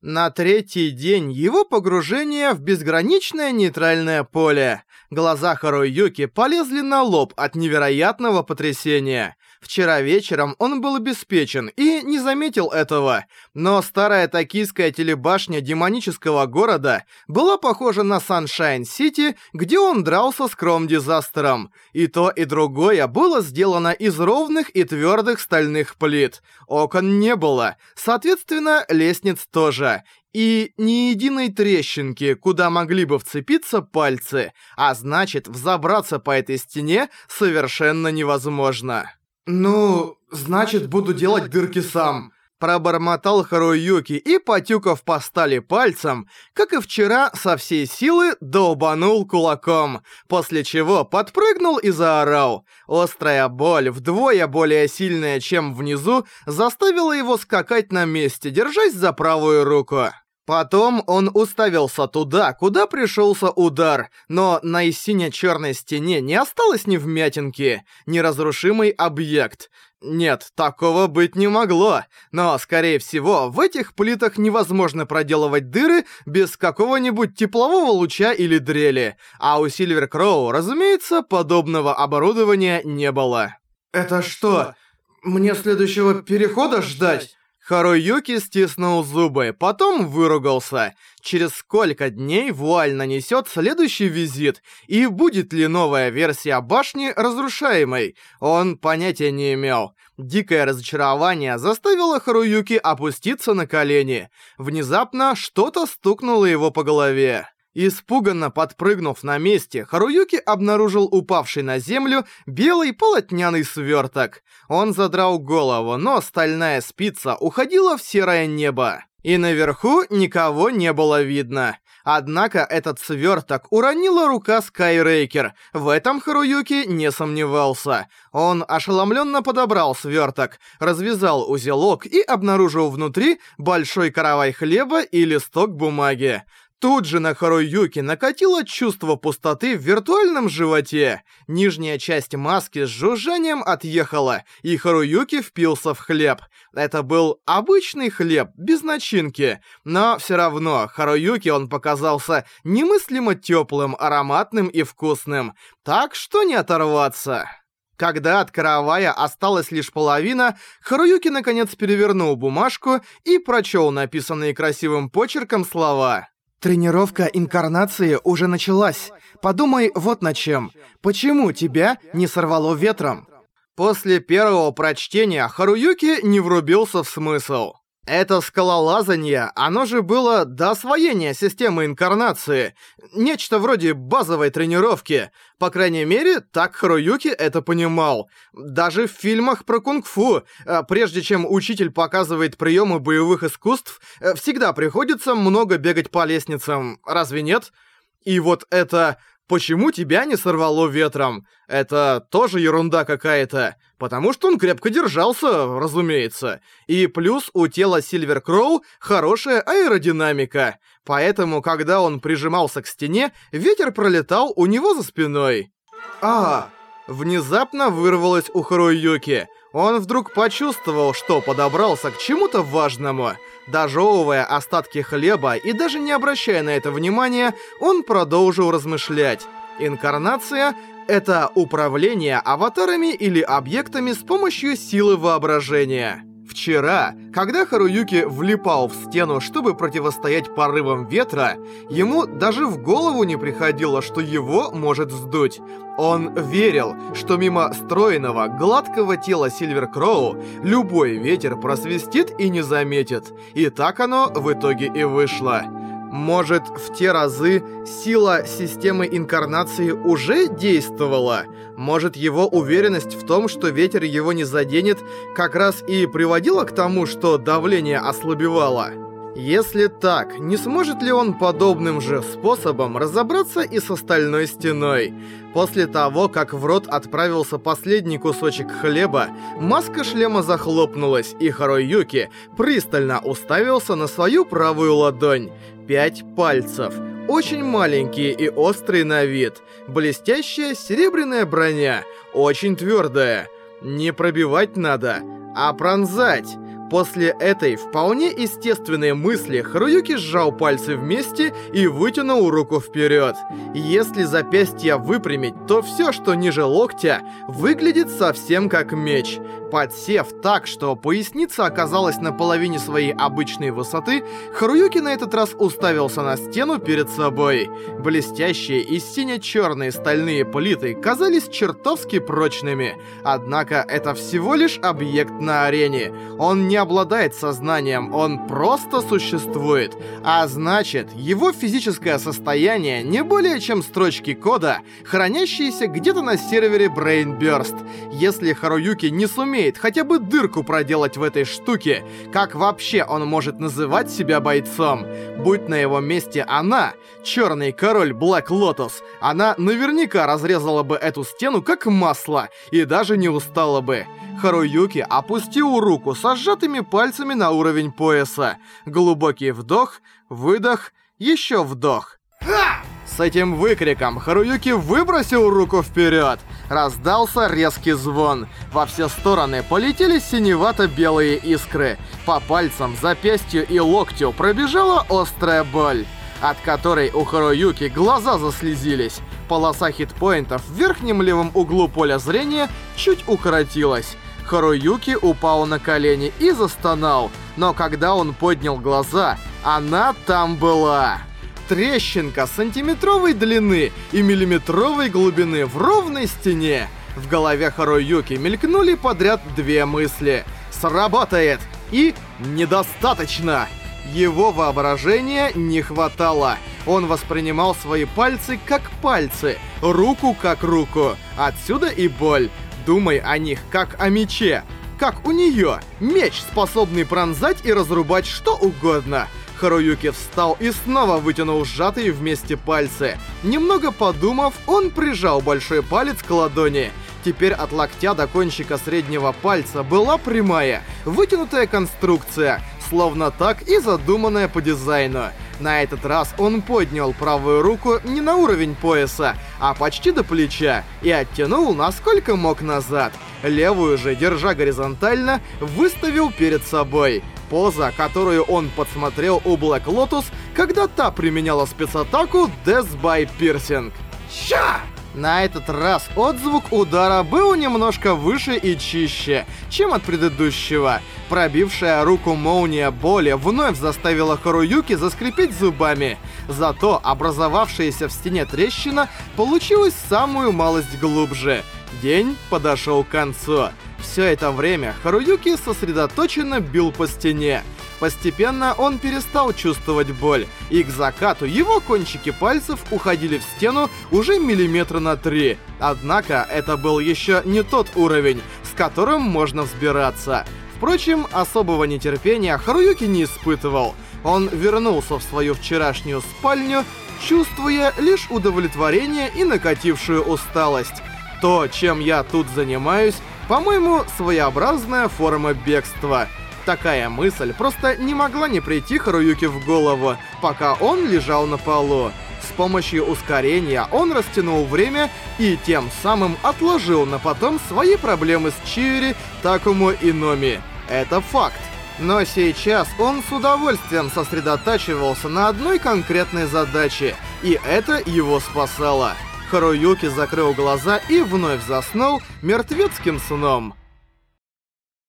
На третий день его погружение в безграничное нейтральное поле. Глаза Харуюки полезли на лоб от невероятного потрясения. Вчера вечером он был обеспокоен и не заметил этого, но старая токийская телебашня демонического города была похожа на Саншайн-Сити, где он дрался с Кром-дизастером. И то, и другое было сделано из ровных и твердых стальных плит. Окон не было, соответственно, лестниц тоже мира, и ни единой трещинки, куда могли бы вцепиться пальцы, а значит, взобраться по этой стене совершенно невозможно. «Ну, значит, буду делать дырки сам», Пробормотал Харуюки и, потюков по стали пальцем, как и вчера, со всей силы долбанул кулаком, после чего подпрыгнул и заорал. Острая боль, вдвое более сильная, чем внизу, заставила его скакать на месте, держась за правую руку. Потом он уставился туда, куда пришелся удар, но на сине-черной стене не осталось ни вмятинки, ни разрушимый объект. Нет, такого быть не могло, но, скорее всего, в этих плитах невозможно проделывать дыры без какого-нибудь теплового луча или дрели, а у Сильвер Кроу, разумеется, подобного оборудования не было. «Это что, мне следующего перехода ждать?» Харуюки стиснул зубы, потом выругался. Через сколько дней вуаль нанесет следующий визит, и будет ли новая версия башни разрушаемой, он понятия не имел. Дикое разочарование заставило Харуюки опуститься на колени. Внезапно что-то стукнуло его по голове. Испуганно подпрыгнув на месте, Харуюки обнаружил упавший на землю белый полотняный сверток. Он задрал голову, но стальная спица уходила в серое небо. И наверху никого не было видно. Однако этот сверток уронила рука Скайрейкер. В этом Харуюки не сомневался. Он ошеломленно подобрал сверток, развязал узелок и обнаружил внутри большой каравай хлеба и листок бумаги. Тут же на Харуюки накатило чувство пустоты в виртуальном животе. Нижняя часть маски с жужжанием отъехала, и Харуюки впился в хлеб. Это был обычный хлеб, без начинки. Но все равно Харуюки он показался немыслимо теплым, ароматным и вкусным. Так что не оторваться. Когда от каравая осталась лишь половина, Харуюки наконец перевернул бумажку и прочел написанные красивым почерком слова. Тренировка инкарнации уже началась. Подумай вот над чем. Почему тебя не сорвало ветром? После первого прочтения Харуюки не врубился в смысл. Это скалолазание, оно же было до освоения системы инкарнации. Нечто вроде базовой тренировки. По крайней мере, так Харуюки это понимал. Даже в фильмах про кунг-фу, э, прежде чем учитель показывает приемы боевых искусств, э, всегда приходится много бегать по лестницам, разве нет? И вот это Почему тебя не сорвало ветром? Это тоже ерунда какая-то. Потому что он крепко держался, разумеется. И плюс у тела Сильвер Кроу хорошая аэродинамика. Поэтому, когда он прижимался к стене, ветер пролетал у него за спиной. А! Внезапно вырвалось у Харуюки. Он вдруг почувствовал, что подобрался к чему-то важному — Дожевывая остатки хлеба и даже не обращая на это внимания, он продолжил размышлять. Инкарнация — это управление аватарами или объектами с помощью силы воображения. Вчера, когда Харуюки влипал в стену, чтобы противостоять порывам ветра, ему даже в голову не приходило, что его может сдуть. Он верил, что мимо стройного, гладкого тела Сильвер Кроу любой ветер просвистит и не заметит. И так оно в итоге и вышло. Может, в те разы сила системы инкарнации уже действовала? Может, его уверенность в том, что ветер его не заденет, как раз и приводила к тому, что давление ослабевало? Если так, не сможет ли он подобным же способом разобраться и с остальной стеной? После того, как в рот отправился последний кусочек хлеба, маска шлема захлопнулась, и Харой пристально уставился на свою правую ладонь. Пять пальцев. Очень маленькие и острые на вид. Блестящая серебряная броня. Очень твердая. Не пробивать надо, а пронзать. После этой вполне естественной мысли Харуюки сжал пальцы вместе и вытянул руку вперед. Если запястье выпрямить, то все, что ниже локтя, выглядит совсем как меч. Подсев так, что поясница оказалась на половине своей обычной высоты, Харуюки на этот раз уставился на стену перед собой. Блестящие и сине-черные стальные плиты казались чертовски прочными. Однако это всего лишь объект на арене. Он не обладает сознанием, он просто существует. А значит, его физическое состояние не более чем строчки кода, хранящиеся где-то на сервере Brainburst. Если Харуюки не сумеет сумеет хотя бы дырку проделать в этой штуке, как вообще он может называть себя бойцом? Будь на его месте она, черный король Блэк Лотос, она наверняка разрезала бы эту стену как масло и даже не устала бы. Харуюки опустил руку со сжатыми пальцами на уровень пояса. Глубокий вдох, выдох, еще вдох. Ха! с этим выкриком Харуюки выбросил руку вперед. Раздался резкий звон. Во все стороны полетели синевато-белые искры. По пальцам, запястью и локтю пробежала острая боль от которой у Харуюки глаза заслезились. Полоса хитпоинтов в верхнем левом углу поля зрения чуть укоротилась. Харуюки упал на колени и застонал, но когда он поднял глаза, она там была трещинка сантиметровой длины и миллиметровой глубины в ровной стене. В голове Харой Юки мелькнули подряд две мысли. «Сработает!» и «Недостаточно!» Его воображения не хватало. Он воспринимал свои пальцы как пальцы, руку как руку. Отсюда и боль. Думай о них как о мече. Как у нее. Меч, способный пронзать и разрубать что угодно. Харуюки встал и снова вытянул сжатые вместе пальцы. Немного подумав, он прижал большой палец к ладони. Теперь от локтя до кончика среднего пальца была прямая, вытянутая конструкция, словно так и задуманная по дизайну. На этот раз он поднял правую руку не на уровень пояса, а почти до плеча, и оттянул насколько мог назад. Левую же, держа горизонтально, выставил перед собой поза, которую он подсмотрел у Black Lotus, когда та применяла спецатаку Death by Piercing. Ща! На этот раз отзвук удара был немножко выше и чище, чем от предыдущего. Пробившая руку молния боли вновь заставила Харуюки заскрипеть зубами. Зато образовавшаяся в стене трещина получилась самую малость глубже — День подошел к концу. Все это время Харуюки сосредоточенно бил по стене. Постепенно он перестал чувствовать боль, и к закату его кончики пальцев уходили в стену уже миллиметра на три. Однако это был еще не тот уровень, с которым можно взбираться. Впрочем, особого нетерпения Харуюки не испытывал. Он вернулся в свою вчерашнюю спальню, чувствуя лишь удовлетворение и накатившую усталость. То, чем я тут занимаюсь, по-моему, своеобразная форма бегства. Такая мысль просто не могла не прийти Харуюки в голову, пока он лежал на полу. С помощью ускорения он растянул время и тем самым отложил на потом свои проблемы с Чиури, Такому и Номи. Это факт. Но сейчас он с удовольствием сосредотачивался на одной конкретной задаче, и это его спасало. Харуюки закрыл глаза и вновь заснул мертвецким сном.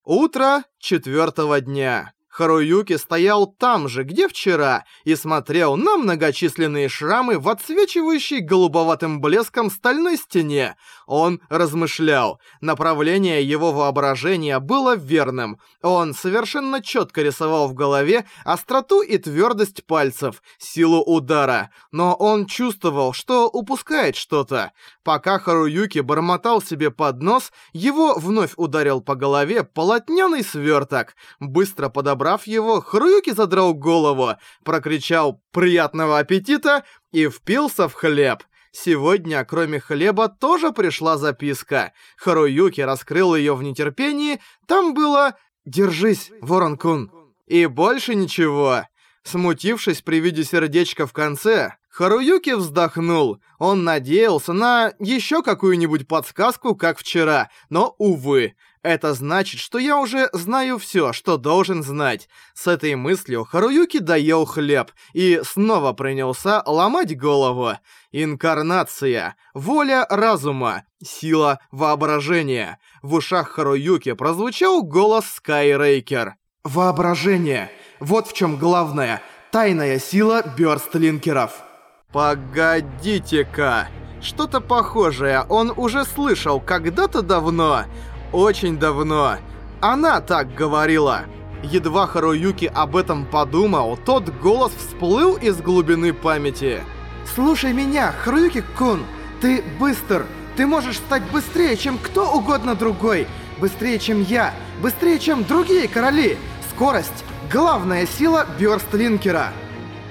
Утро четвертого дня. Харуюки стоял там же, где вчера, и смотрел на многочисленные шрамы в отсвечивающей голубоватым блеском стальной стене. Он размышлял. Направление его воображения было верным. Он совершенно четко рисовал в голове остроту и твердость пальцев, силу удара. Но он чувствовал, что упускает что-то. Пока Харуюки бормотал себе под нос, его вновь ударил по голове полотняный сверток. Быстро подобрал подобрав его, Харуюки задрал голову, прокричал «Приятного аппетита!» и впился в хлеб. Сегодня, кроме хлеба, тоже пришла записка. Харуюки раскрыл ее в нетерпении. Там было «Держись, Ворон-кун!» И больше ничего. Смутившись при виде сердечка в конце, Харуюки вздохнул. Он надеялся на еще какую-нибудь подсказку, как вчера, но, увы, это значит, что я уже знаю всё, что должен знать. С этой мыслью Харуюки доел хлеб и снова принялся ломать голову. Инкарнация, воля разума, сила воображения. В ушах Харуюки прозвучал голос Скайрейкер. «Воображение! Вот в чём главное! Тайная сила бёрстлинкеров!» «Погодите-ка!» Что-то похожее он уже слышал когда-то давно. Очень давно. Она так говорила. Едва Харуюки об этом подумал, тот голос всплыл из глубины памяти. «Слушай меня, Харуюки-кун! Ты быстр! Ты можешь стать быстрее, чем кто угодно другой! Быстрее, чем я! Быстрее, чем другие короли! Скорость — главная сила Бёрстлинкера!»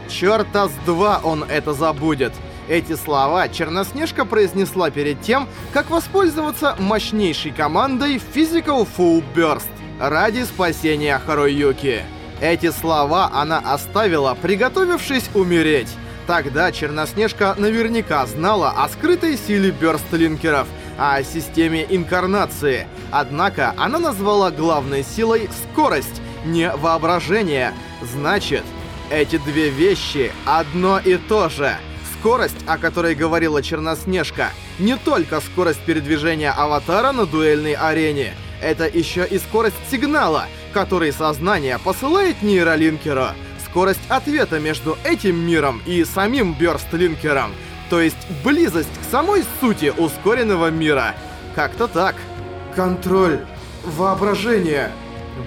Чёрта с два он это забудет! Эти слова Черноснежка произнесла перед тем, как воспользоваться мощнейшей командой Physical Full Burst ради спасения Харуюки. Эти слова она оставила, приготовившись умереть. Тогда Черноснежка наверняка знала о скрытой силе бёрстлинкеров, о системе инкарнации. Однако она назвала главной силой скорость, не воображение. Значит, эти две вещи одно и то же — Скорость, о которой говорила Черноснежка, не только скорость передвижения аватара на дуэльной арене, это еще и скорость сигнала, который сознание посылает нейролинкеру. Скорость ответа между этим миром и самим Бёрстлинкером, то есть близость к самой сути ускоренного мира. Как-то так. Контроль. Воображение.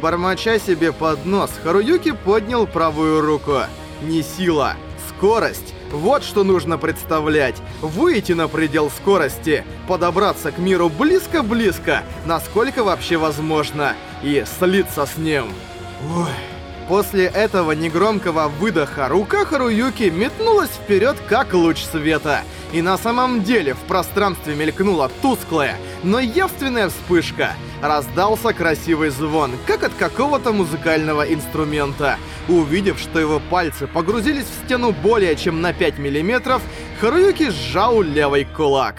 Бормоча себе под нос, Харуюки поднял правую руку. Не сила, скорость вот что нужно представлять. Выйти на предел скорости, подобраться к миру близко-близко, насколько вообще возможно, и слиться с ним. Ой. После этого негромкого выдоха рука Харуюки метнулась вперед, как луч света. И на самом деле в пространстве мелькнула тусклая, но явственная вспышка — раздался красивый звон, как от какого-то музыкального инструмента. Увидев, что его пальцы погрузились в стену более чем на 5 миллиметров, Харуюки сжал левый кулак.